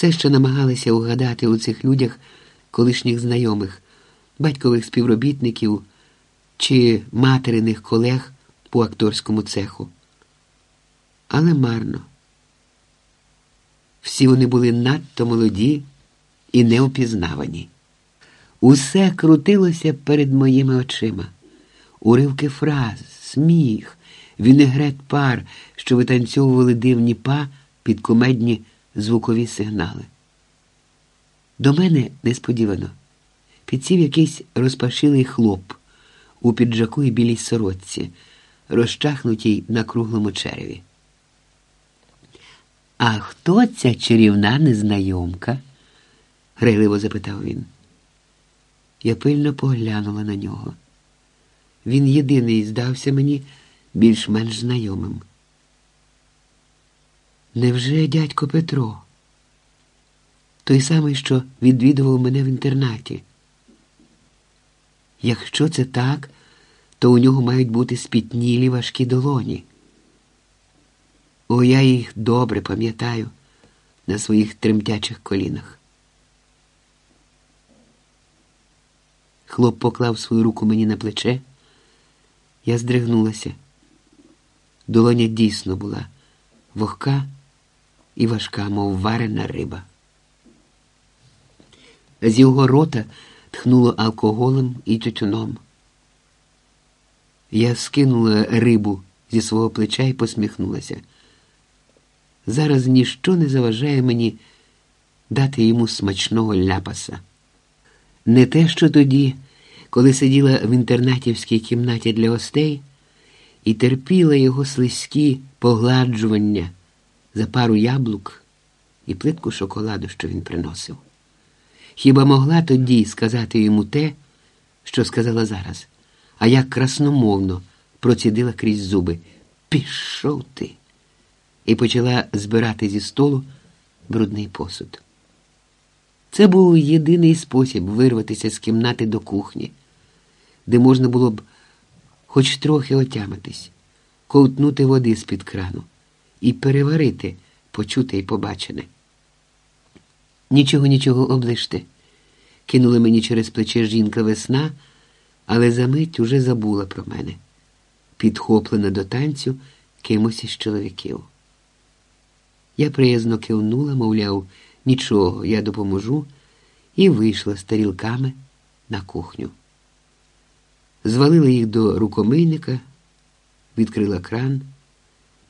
Все ще намагалися угадати у цих людях колишніх знайомих, батькових співробітників чи материних колег по акторському цеху. Але марно. Всі вони були надто молоді і неопізнавані. Усе крутилося перед моїми очима. Уривки фраз, сміх, вінегрет пар, що витанцьовували дивні па під кумедні звукові сигнали. До мене несподівано підсів якийсь розпашилий хлоп у піджаку і білій сорочці, розчахнутій на круглому череві. А хто ця чарівна незнайомка? грайливо запитав він. Я пильно поглянула на нього. Він єдиний здався мені більш-менш знайомим. Невже дядько Петро? Той самий, що відвідував мене в інтернаті. Якщо це так, то у нього мають бути спітнілі важкі долоні. О, я їх добре пам'ятаю на своїх тремтячих колінах. Хлоп поклав свою руку мені на плече. Я здригнулася. Долоня дійсно була вогка і важка, мов варена риба. З його рота тхнуло алкоголем і тютюном. Я скинула рибу зі свого плеча і посміхнулася. Зараз ніщо не заважає мені дати йому смачного ляпаса. Не те, що тоді, коли сиділа в інтернатівській кімнаті для гостей і терпіла його слизькі погладжування за пару яблук і плитку шоколаду, що він приносив. Хіба могла тоді сказати йому те, що сказала зараз, а як красномовно процідила крізь зуби Пішов ти і почала збирати зі столу брудний посуд. Це був єдиний спосіб вирватися з кімнати до кухні, де можна було б хоч трохи отямитись, ковтнути води з-під крану і переварити почуте і побачене. Нічого, нічого облиште. Кинула мені через плече жінка весна, але за мить уже забула про мене, підхоплена до танцю кимось із чоловіків. Я приязно кивнула, мовляв, нічого, я допоможу, і вийшла з тарілками на кухню. Звалила їх до рукомийника, відкрила кран,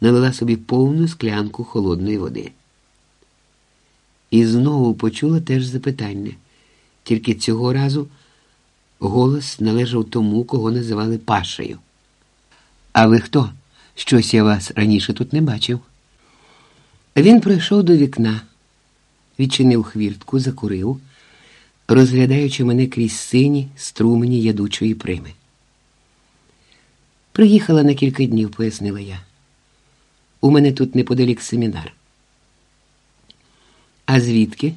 налила собі повну склянку холодної води. І знову почула теж запитання, тільки цього разу голос належав тому, кого називали Пашею. А ви хто? Щось я вас раніше тут не бачив. Він пройшов до вікна, відчинив хвіртку, закурив, розглядаючи мене крізь сині струмені ядучої прими. Приїхала на кілька днів, пояснила я. У мене тут неподалік семінар. А звідки?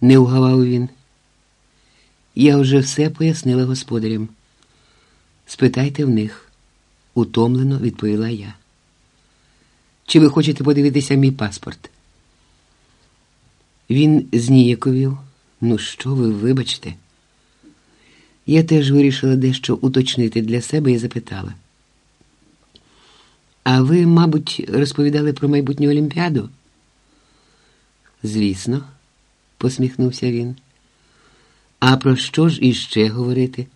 не угавав він. Я вже все пояснила господарям. Спитайте в них, утомлено відповіла я. Чи ви хочете подивитися мій паспорт? Він зніяковів. Ну, що ви, вибачте? Я теж вирішила дещо уточнити для себе і запитала. А ви, мабуть, розповідали про майбутню Олімпіаду? Звісно, посміхнувся він. А про що ж іще говорити?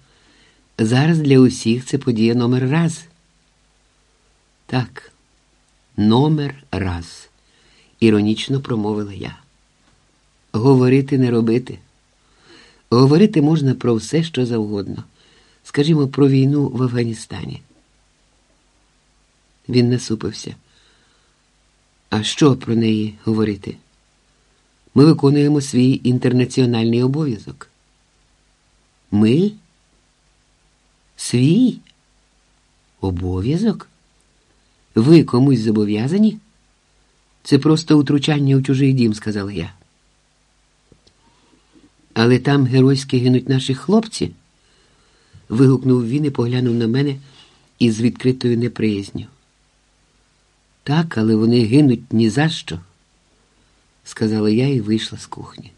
Зараз для усіх це подія номер раз. Так, номер раз, іронічно промовила я. Говорити не робити. Говорити можна про все, що завгодно. Скажімо, про війну в Афганістані. Він насупився. А що про неї говорити? Ми виконуємо свій інтернаціональний обов'язок. Ми? Свій? Обов'язок? Ви комусь зобов'язані? Це просто утручання у чужий дім, сказала я. Але там геройськи гинуть наші хлопці. вигукнув він і поглянув на мене із відкритою неприязню. Так, але вони гинуть ні за що. сказала я і вийшла з кухні.